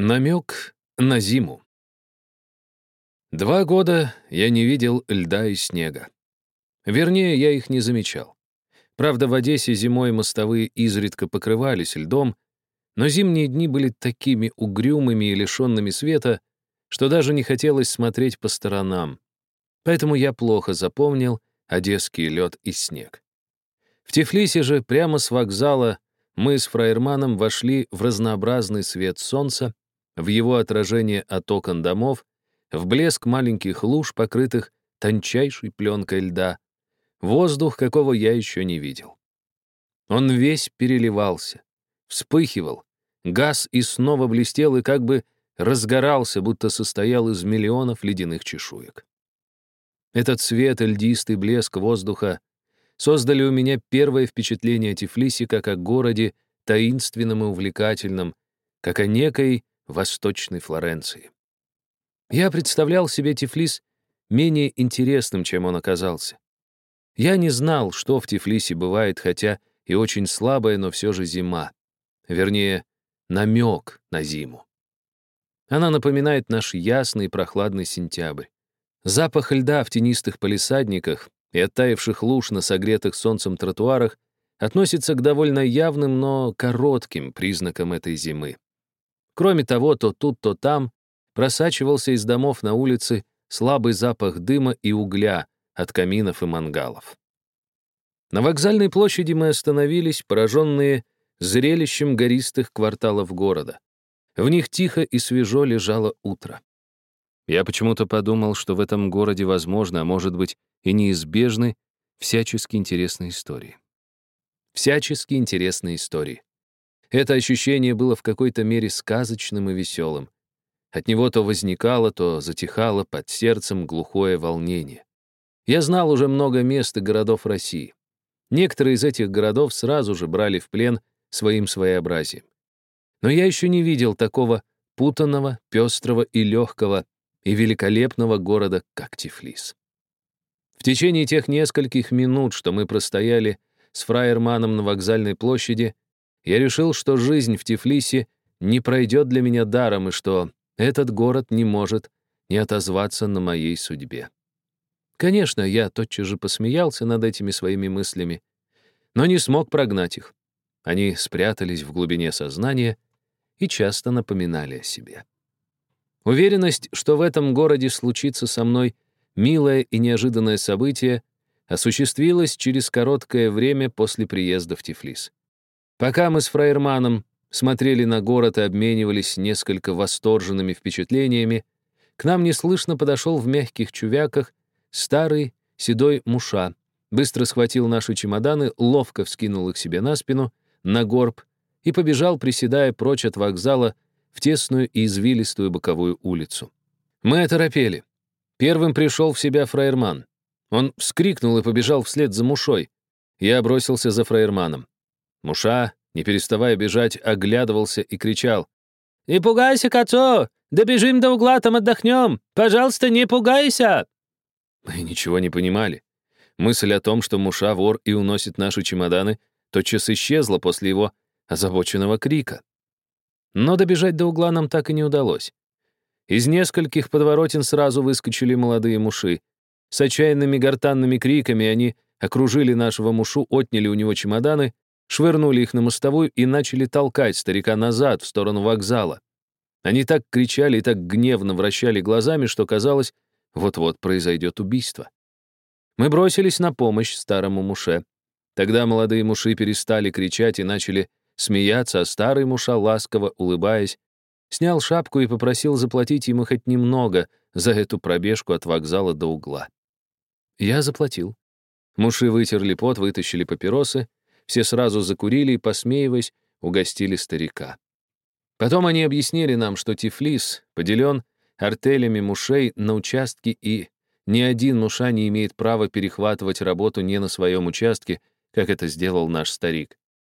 Намек на зиму. Два года я не видел льда и снега. Вернее, я их не замечал. Правда, в Одессе зимой мостовые изредка покрывались льдом, но зимние дни были такими угрюмыми и лишенными света, что даже не хотелось смотреть по сторонам. Поэтому я плохо запомнил одесский лед и снег. В Тифлисе же прямо с вокзала мы с фраерманом вошли в разнообразный свет солнца, в его отражение от окон домов, в блеск маленьких луж, покрытых тончайшей пленкой льда, воздух, какого я еще не видел. Он весь переливался, вспыхивал, газ и снова блестел и как бы разгорался, будто состоял из миллионов ледяных чешуек. Этот свет и льдистый блеск воздуха создали у меня первое впечатление о Тифлисе как о городе таинственном и увлекательном, как о некой Восточной Флоренции. Я представлял себе Тифлис менее интересным, чем он оказался. Я не знал, что в Тифлисе бывает, хотя и очень слабая, но все же зима. Вернее, намек на зиму. Она напоминает наш ясный и прохладный сентябрь. Запах льда в тенистых палисадниках и оттаивших луж на согретых солнцем тротуарах относится к довольно явным, но коротким признакам этой зимы. Кроме того, то тут, то там просачивался из домов на улице слабый запах дыма и угля от каминов и мангалов. На вокзальной площади мы остановились, пораженные зрелищем гористых кварталов города. В них тихо и свежо лежало утро. Я почему-то подумал, что в этом городе возможно, а может быть и неизбежны, всячески интересные истории. Всячески интересные истории. Это ощущение было в какой-то мере сказочным и веселым. От него то возникало, то затихало под сердцем глухое волнение. Я знал уже много мест и городов России. Некоторые из этих городов сразу же брали в плен своим своеобразием. Но я еще не видел такого путанного, пестрого и легкого и великолепного города, как Тифлис. В течение тех нескольких минут, что мы простояли с фраерманом на вокзальной площади, я решил, что жизнь в Тифлисе не пройдет для меня даром и что этот город не может не отозваться на моей судьбе. Конечно, я тотчас же посмеялся над этими своими мыслями, но не смог прогнать их. Они спрятались в глубине сознания и часто напоминали о себе. Уверенность, что в этом городе случится со мной милое и неожиданное событие, осуществилась через короткое время после приезда в Тифлис. Пока мы с фраерманом смотрели на город и обменивались несколько восторженными впечатлениями, к нам неслышно подошел в мягких чувяках старый седой муша, быстро схватил наши чемоданы, ловко вскинул их себе на спину, на горб и побежал, приседая прочь от вокзала в тесную и извилистую боковую улицу. Мы оторопели. Первым пришел в себя фраерман. Он вскрикнул и побежал вслед за мушой. Я бросился за фраерманом. Муша, не переставая бежать, оглядывался и кричал. «Не пугайся, Кацо! Добежим до угла, там отдохнем! Пожалуйста, не пугайся!» Мы ничего не понимали. Мысль о том, что Муша вор и уносит наши чемоданы, тотчас исчезла после его озабоченного крика. Но добежать до угла нам так и не удалось. Из нескольких подворотен сразу выскочили молодые муши. С отчаянными гортанными криками они окружили нашего мушу, отняли у него чемоданы швырнули их на мостовую и начали толкать старика назад, в сторону вокзала. Они так кричали и так гневно вращали глазами, что казалось, вот-вот произойдет убийство. Мы бросились на помощь старому муше. Тогда молодые муши перестали кричать и начали смеяться, а старый муша, ласково улыбаясь, снял шапку и попросил заплатить ему хоть немного за эту пробежку от вокзала до угла. Я заплатил. Муши вытерли пот, вытащили папиросы, все сразу закурили и, посмеиваясь, угостили старика. Потом они объяснили нам, что Тифлис поделен артелями мушей на участки, и ни один муша не имеет права перехватывать работу не на своем участке, как это сделал наш старик.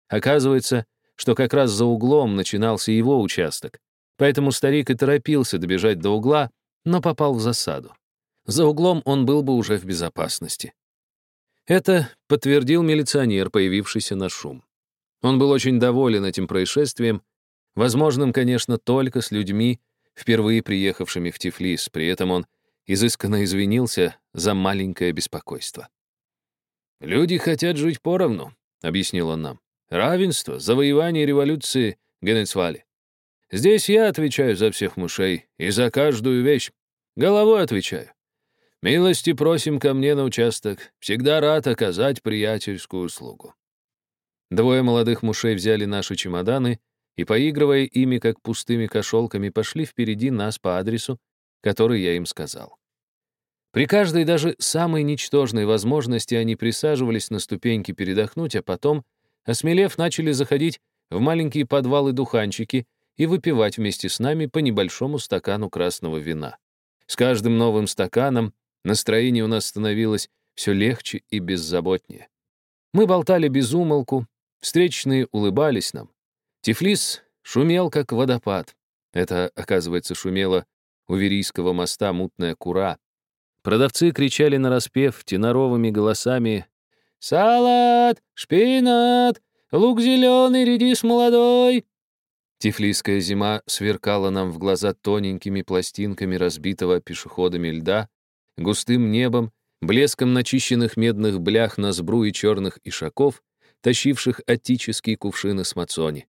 Оказывается, что как раз за углом начинался его участок. Поэтому старик и торопился добежать до угла, но попал в засаду. За углом он был бы уже в безопасности. Это подтвердил милиционер, появившийся на шум. Он был очень доволен этим происшествием. Возможным, конечно, только с людьми, впервые приехавшими в Тифлис. При этом он изысканно извинился за маленькое беспокойство. «Люди хотят жить поровну», — объяснил он нам. «Равенство, завоевание революции Генецвали. Здесь я отвечаю за всех мышей и за каждую вещь. Головой отвечаю. Милости просим ко мне на участок. Всегда рад оказать приятельскую услугу». Двое молодых мушей взяли наши чемоданы и, поигрывая ими, как пустыми кошелками, пошли впереди нас по адресу, который я им сказал. При каждой даже самой ничтожной возможности они присаживались на ступеньки передохнуть, а потом, осмелев, начали заходить в маленькие подвалы-духанчики и выпивать вместе с нами по небольшому стакану красного вина. С каждым новым стаканом настроение у нас становилось все легче и беззаботнее. Мы болтали без умолку, встречные улыбались нам. Тифлис шумел, как водопад. Это, оказывается, шумело у Верийского моста мутная кура, Продавцы кричали нараспев теноровыми голосами «Салат! Шпинат! Лук зеленый, редис молодой!» Тифлисская зима сверкала нам в глаза тоненькими пластинками разбитого пешеходами льда, густым небом, блеском начищенных медных блях на сбру и черных ишаков, тащивших отические кувшины с мацони.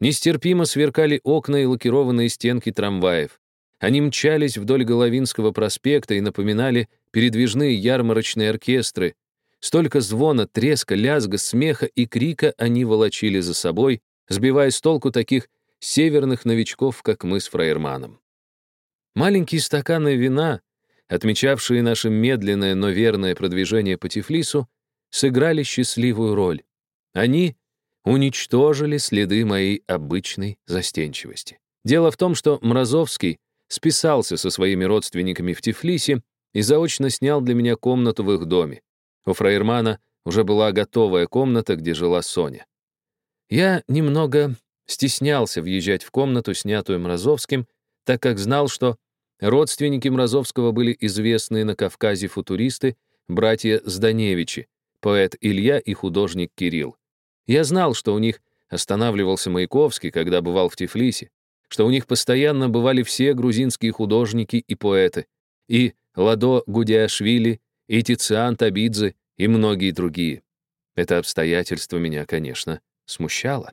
Нестерпимо сверкали окна и лакированные стенки трамваев. Они мчались вдоль Головинского проспекта и напоминали передвижные ярмарочные оркестры. Столько звона, треска, лязга, смеха и крика они волочили за собой, сбивая с толку таких северных новичков, как мы с Фраерманом. Маленькие стаканы вина, отмечавшие наше медленное, но верное продвижение по Тифлису, сыграли счастливую роль. Они уничтожили следы моей обычной застенчивости. Дело в том, что Мразовский списался со своими родственниками в Тифлисе и заочно снял для меня комнату в их доме. У Фраермана уже была готовая комната, где жила Соня. Я немного стеснялся въезжать в комнату, снятую Мразовским, так как знал, что родственники Мразовского были известные на Кавказе футуристы, братья Зданевичи, поэт Илья и художник Кирилл. Я знал, что у них останавливался Маяковский, когда бывал в Тифлисе, что у них постоянно бывали все грузинские художники и поэты, и Ладо Гудяшвили, и Тициан Табидзе, и многие другие. Это обстоятельство меня, конечно, смущало.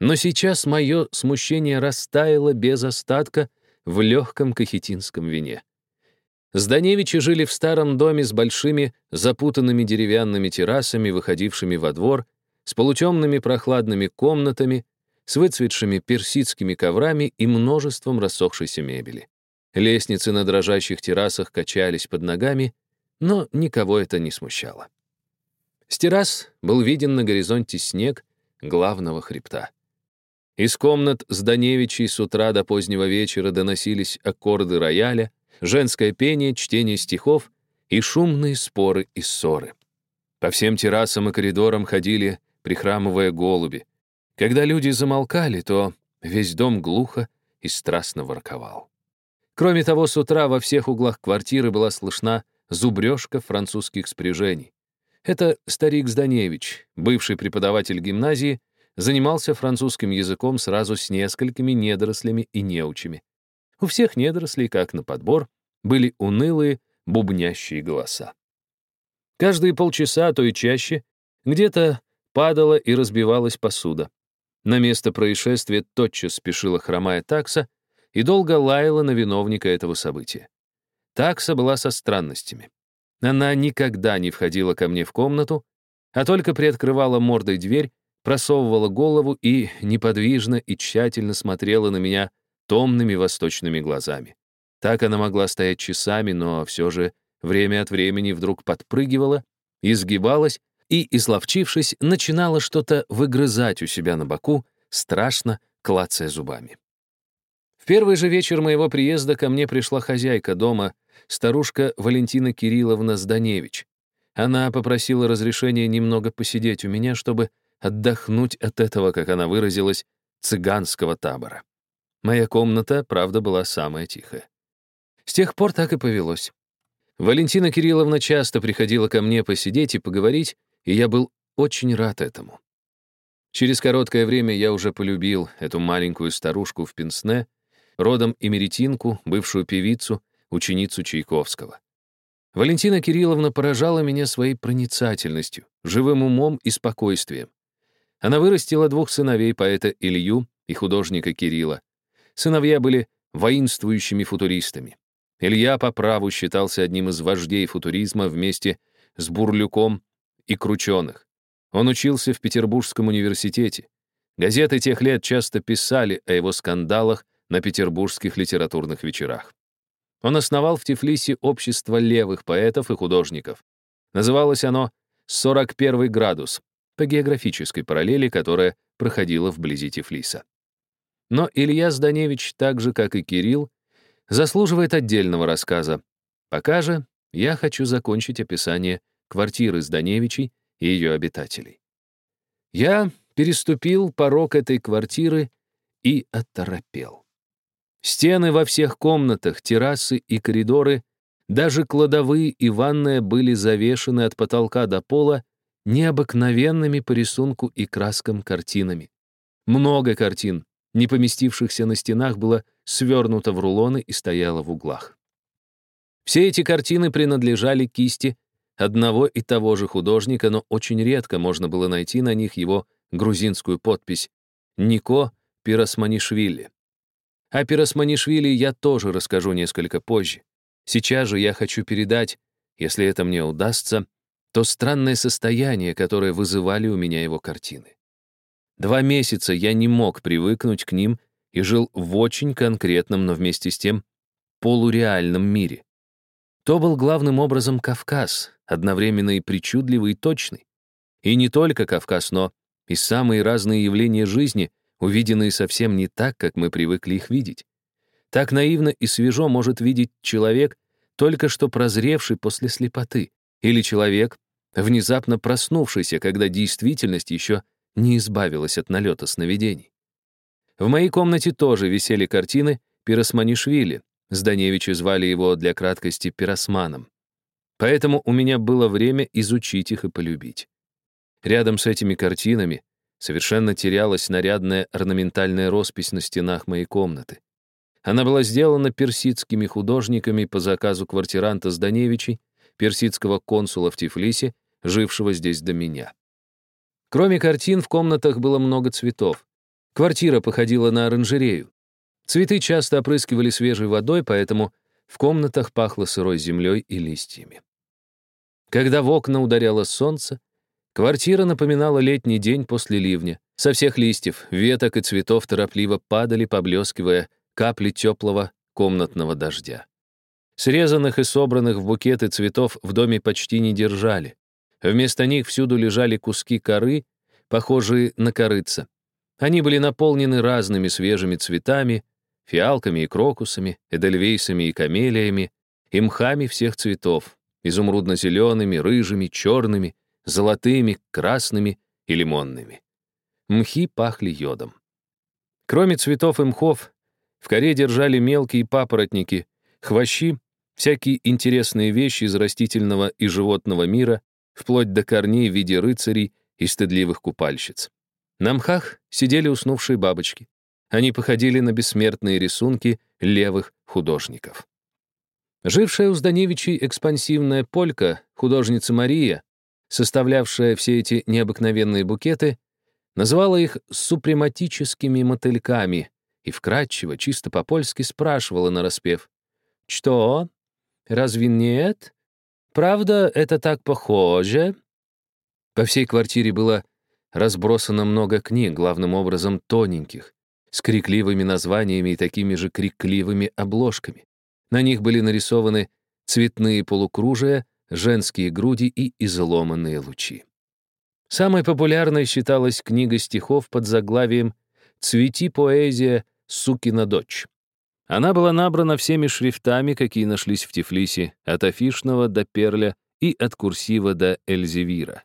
Но сейчас мое смущение растаяло без остатка в легком кахетинском вине. Зданевичи жили в старом доме с большими запутанными деревянными террасами, выходившими во двор, с полутемными прохладными комнатами, с выцветшими персидскими коврами и множеством рассохшейся мебели. Лестницы на дрожащих террасах качались под ногами, но никого это не смущало. С террас был виден на горизонте снег главного хребта. Из комнат с Даневичей с утра до позднего вечера доносились аккорды рояля, женское пение, чтение стихов и шумные споры и ссоры. По всем террасам и коридорам ходили, прихрамывая голуби, когда люди замолкали, то весь дом глухо и страстно ворковал. Кроме того, с утра во всех углах квартиры была слышна зубрежка французских спряжений. Это старик Зданевич, бывший преподаватель гимназии, занимался французским языком сразу с несколькими недорослями и неучами. У всех недорослей, как на подбор, были унылые, бубнящие голоса. Каждые полчаса, а то и чаще, где-то падала и разбивалась посуда. На место происшествия тотчас спешила хромая такса и долго лаяла на виновника этого события. Такса была со странностями. Она никогда не входила ко мне в комнату, а только приоткрывала мордой дверь, просовывала голову и неподвижно и тщательно смотрела на меня томными восточными глазами. Так она могла стоять часами, но все же время от времени вдруг подпрыгивала, изгибалась и, изловчившись, начинала что-то выгрызать у себя на боку, страшно клацая зубами. В первый же вечер моего приезда ко мне пришла хозяйка дома, старушка Валентина Кирилловна Зданевич. Она попросила разрешения немного посидеть у меня, чтобы отдохнуть от этого, как она выразилась, цыганского табора. Моя комната, правда, была самая тихая. С тех пор так и повелось. Валентина Кирилловна часто приходила ко мне посидеть и поговорить, и я был очень рад этому. Через короткое время я уже полюбил эту маленькую старушку в пенсне, родом эмеретинку, бывшую певицу, ученицу Чайковского. Валентина Кирилловна поражала меня своей проницательностью, живым умом и спокойствием. Она вырастила двух сыновей, поэта Илью и художника Кирилла. Сыновья были воинствующими футуристами. Илья по праву считался одним из вождей футуризма вместе с Бурлюком и Крученых. Он учился в Петербургском университете. Газеты тех лет часто писали о его скандалах на петербургских литературных вечерах. Он основал в Тифлисе общество левых поэтов и художников. Называлось оно «41 градус» по географической параллели, которая проходила вблизи Тифлиса. Но Илья Зданевич, так же, как и Кирилл, заслуживает отдельного рассказа. Пока же я хочу закончить описание квартиры Зданевичей и ее обитателей. Я переступил порог этой квартиры и оторопел. Стены во всех комнатах, террасы и коридоры, даже кладовые и ванная были завешены от потолка до пола необыкновенными по рисунку и краскам картинами. Много картин, не поместившихся на стенах, было свернуто в рулоны и стояло в углах. Все эти картины принадлежали кисти одного и того же художника, но очень редко можно было найти на них его грузинскую подпись «Нико Пиросманишвили». О Пиросманишвили я тоже расскажу несколько позже. Сейчас же я хочу передать, если это мне удастся, то странное состояние, которое вызывали у меня его картины. Два месяца я не мог привыкнуть к ним и жил в очень конкретном, но вместе с тем полуреальном мире. То был главным образом Кавказ, одновременно и причудливый, и точный. И не только Кавказ, но и самые разные явления жизни, увиденные совсем не так, как мы привыкли их видеть. Так наивно и свежо может видеть человек, только что прозревший после слепоты, или человек, внезапно проснувшийся, когда действительность еще не избавилась от налета сновидений. В моей комнате тоже висели картины Пиросманишвили, Зданевичи звали его для краткости пиросманом. Поэтому у меня было время изучить их и полюбить. Рядом с этими картинами совершенно терялась нарядная орнаментальная роспись на стенах моей комнаты. Она была сделана персидскими художниками по заказу квартиранта Зданевичей, персидского консула в Тифлисе, жившего здесь до меня. Кроме картин, в комнатах было много цветов. Квартира походила на оранжерею. Цветы часто опрыскивали свежей водой, поэтому в комнатах пахло сырой землей и листьями. Когда в окна ударяло солнце, квартира напоминала летний день после ливня. Со всех листьев, веток и цветов торопливо падали, поблескивая капли теплого комнатного дождя. Срезанных и собранных в букеты цветов в доме почти не держали. Вместо них всюду лежали куски коры, похожие на корыца. Они были наполнены разными свежими цветами, фиалками и крокусами, эдельвейсами и камелиями, и мхами всех цветов, изумрудно-зелеными, рыжими, черными, золотыми, красными и лимонными. Мхи пахли йодом. Кроме цветов и мхов, в коре держали мелкие папоротники, хвощи, всякие интересные вещи из растительного и животного мира, вплоть до корней в виде рыцарей и стыдливых купальщиц. На мхах сидели уснувшие бабочки. Они походили на бессмертные рисунки левых художников. Жившая у Зданевичей экспансивная полька, художница Мария, составлявшая все эти необыкновенные букеты, называла их супрематическими мотыльками и вкратчиво, чисто по-польски спрашивала нараспев. «Что? Разве нет? Правда, это так похоже?» По всей квартире было разбросано много книг, главным образом тоненьких, с крикливыми названиями и такими же крикливыми обложками. На них были нарисованы цветные полукружия, женские груди и изломанные лучи. Самой популярной считалась книга стихов под заглавием «Цвети поэзия, сукина дочь». Она была набрана всеми шрифтами, какие нашлись в Тифлисе, от афишного до перля и от курсива до эльзевира.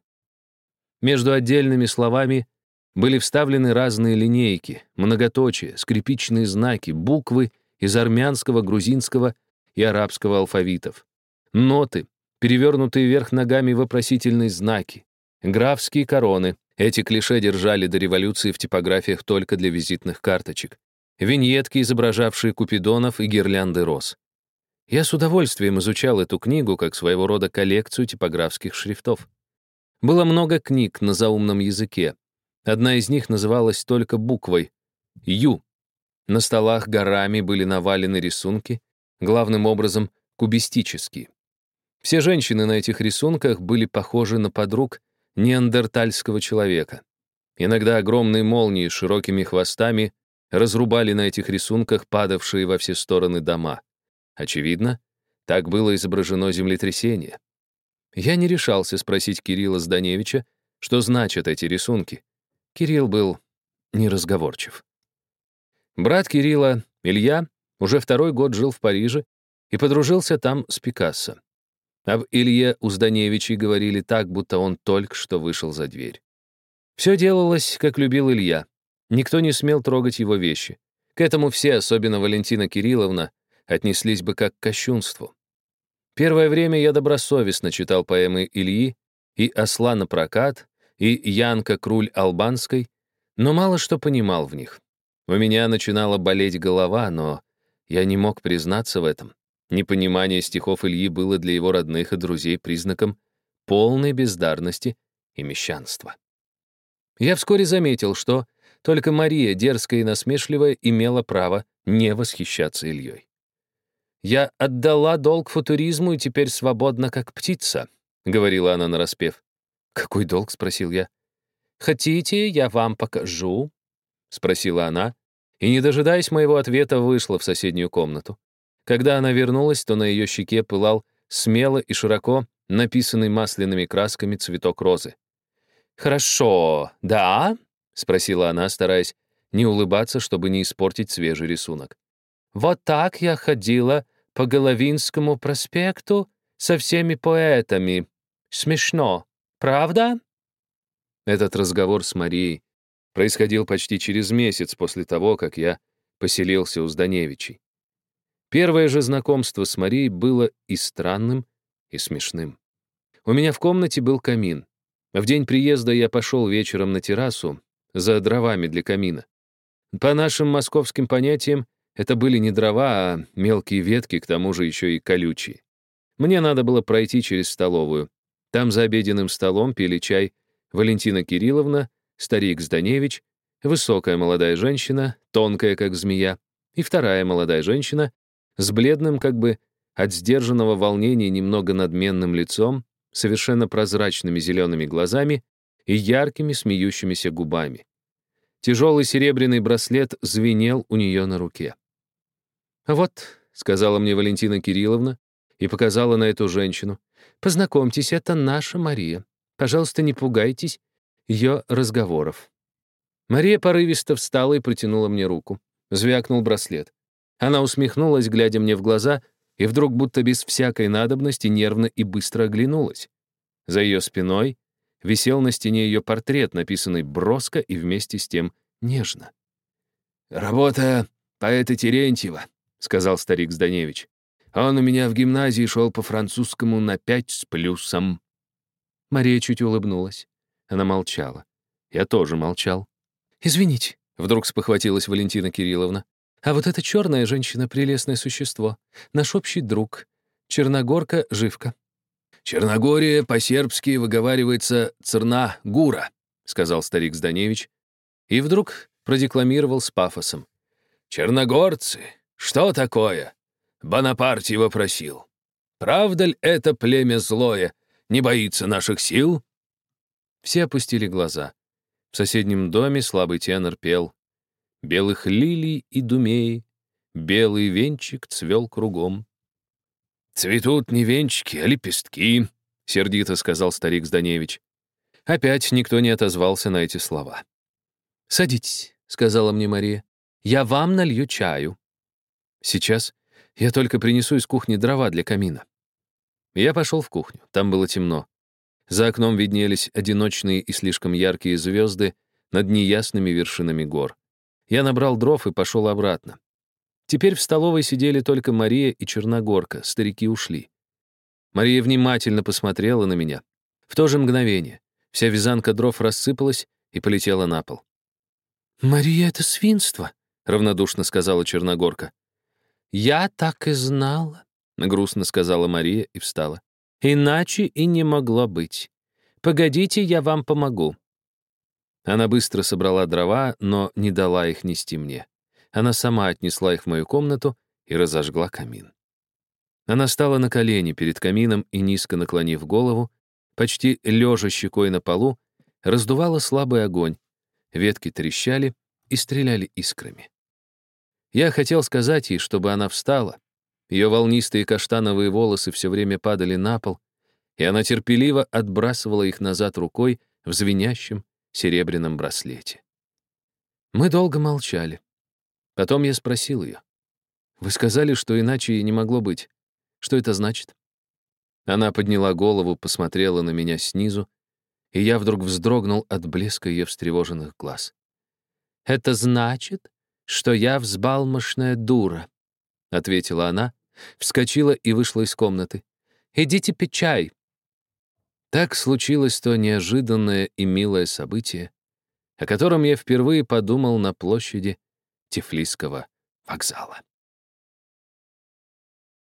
Между отдельными словами были вставлены разные линейки, многоточия, скрипичные знаки, буквы из армянского, грузинского и арабского алфавитов, ноты, перевернутые вверх ногами вопросительные знаки, графские короны, Эти клише держали до революции в типографиях только для визитных карточек. Виньетки, изображавшие купидонов и гирлянды роз. Я с удовольствием изучал эту книгу как своего рода коллекцию типографских шрифтов. Было много книг на заумном языке. Одна из них называлась только буквой «Ю». На столах горами были навалены рисунки, главным образом кубистические. Все женщины на этих рисунках были похожи на подруг неандертальского человека. Иногда огромные молнии с широкими хвостами разрубали на этих рисунках падавшие во все стороны дома. Очевидно, так было изображено землетрясение. Я не решался спросить Кирилла Зданевича, что значат эти рисунки. Кирилл был неразговорчив. Брат Кирилла, Илья, уже второй год жил в Париже и подружился там с Пикассо. Об Илье Узданевиче говорили так, будто он только что вышел за дверь. Все делалось, как любил Илья. Никто не смел трогать его вещи. К этому все, особенно Валентина Кирилловна, отнеслись бы как к кощунству. Первое время я добросовестно читал поэмы Ильи и «Осла на прокат», и «Янка Круль Албанской», но мало что понимал в них. У меня начинала болеть голова, но я не мог признаться в этом. Непонимание стихов Ильи было для его родных и друзей признаком полной бездарности и мещанства. Я вскоре заметил, что только Мария, дерзкая и насмешливая, имела право не восхищаться Ильей. «Я отдала долг футуризму и теперь свободна, как птица», — говорила она нараспев. «Какой долг?» — спросил я. «Хотите, я вам покажу?» — спросила она, и, не дожидаясь моего ответа, вышла в соседнюю комнату. Когда она вернулась, то на ее щеке пылал смело и широко написанный масляными красками цветок розы. «Хорошо, да?» — спросила она, стараясь не улыбаться, чтобы не испортить свежий рисунок. «Вот так я ходила по Головинскому проспекту со всеми поэтами. Смешно, правда?» Этот разговор с Марией происходил почти через месяц после того, как я поселился у Зданевичей. Первое же знакомство с Марией было и странным, и смешным. У меня в комнате был камин. В день приезда я пошел вечером на террасу за дровами для камина. По нашим московским понятиям, это были не дрова, а мелкие ветки, к тому же еще и колючие. Мне надо было пройти через столовую. Там за обеденным столом пили чай Валентина Кирилловна, старик Зданевич, высокая молодая женщина, тонкая, как змея, и вторая молодая женщина, с бледным, как бы от сдержанного волнения немного надменным лицом, совершенно прозрачными зелеными глазами и яркими смеющимися губами. Тяжелый серебряный браслет звенел у нее на руке. «Вот», — сказала мне Валентина Кирилловна и показала на эту женщину, «познакомьтесь, это наша Мария. Пожалуйста, не пугайтесь ее разговоров». Мария порывисто встала и протянула мне руку. Звякнул браслет. Она усмехнулась, глядя мне в глаза, и вдруг будто без всякой надобности нервно и быстро оглянулась. За ее спиной висел на стене ее портрет, написанный броско и вместе с тем нежно. «Работа поэта Терентьева», — сказал старик Зданевич. «Он у меня в гимназии шел по французскому на пять с плюсом». Мария чуть улыбнулась. Она молчала. Я тоже молчал. «Извините», — вдруг спохватилась Валентина Кирилловна. А вот эта черная женщина — прелестное существо. Наш общий друг. Черногорка Живка. «Черногория по-сербски выговаривается «церна-гура», — сказал старик Зданевич. И вдруг продекламировал с пафосом. «Черногорцы, что такое? Бонапарт его просил. Правда ли это племя злое, не боится наших сил?» Все опустили глаза. В соседнем доме слабый тенор пел белых лилий и думей, белый венчик цвел кругом. «Цветут не венчики, а лепестки», — сердито сказал старик Зданевич. Опять никто не отозвался на эти слова. «Садитесь», — сказала мне Мария. «Я вам налью чаю». «Сейчас я только принесу из кухни дрова для камина». Я пошел в кухню. Там было темно. За окном виднелись одиночные и слишком яркие звезды над неясными вершинами гор. Я набрал дров и пошел обратно. Теперь в столовой сидели только Мария и Черногорка, старики ушли. Мария внимательно посмотрела на меня. В то же мгновение Вся вязанка дров рассыпалась и полетела на пол. «Мария, это свинство», — равнодушно сказала Черногорка. «Я так и знала», — грустно сказала Мария и встала. «Иначе и не могло быть. Погодите, я вам помогу». Она быстро собрала дрова, но не дала их нести мне. Она сама отнесла их в мою комнату и разожгла камин. Она стала на колени перед камином и, низко наклонив голову, почти лежа щекой на полу, раздувала слабый огонь. Ветки трещали и стреляли искрами. Я хотел сказать ей, чтобы она встала. Ее волнистые каштановые волосы все время падали на пол, и она терпеливо отбрасывала их назад рукой в звенящем серебряном браслете. Мы долго молчали. Потом я спросил ее. «Вы сказали, что иначе и не могло быть. Что это значит?» Она подняла голову, посмотрела на меня снизу, и я вдруг вздрогнул от блеска ее встревоженных глаз. «Это значит, что я взбалмошная дура», — ответила она, вскочила и вышла из комнаты. «Идите пить чай». Так случилось то неожиданное и милое событие, о котором я впервые подумал на площади Тифлисского вокзала.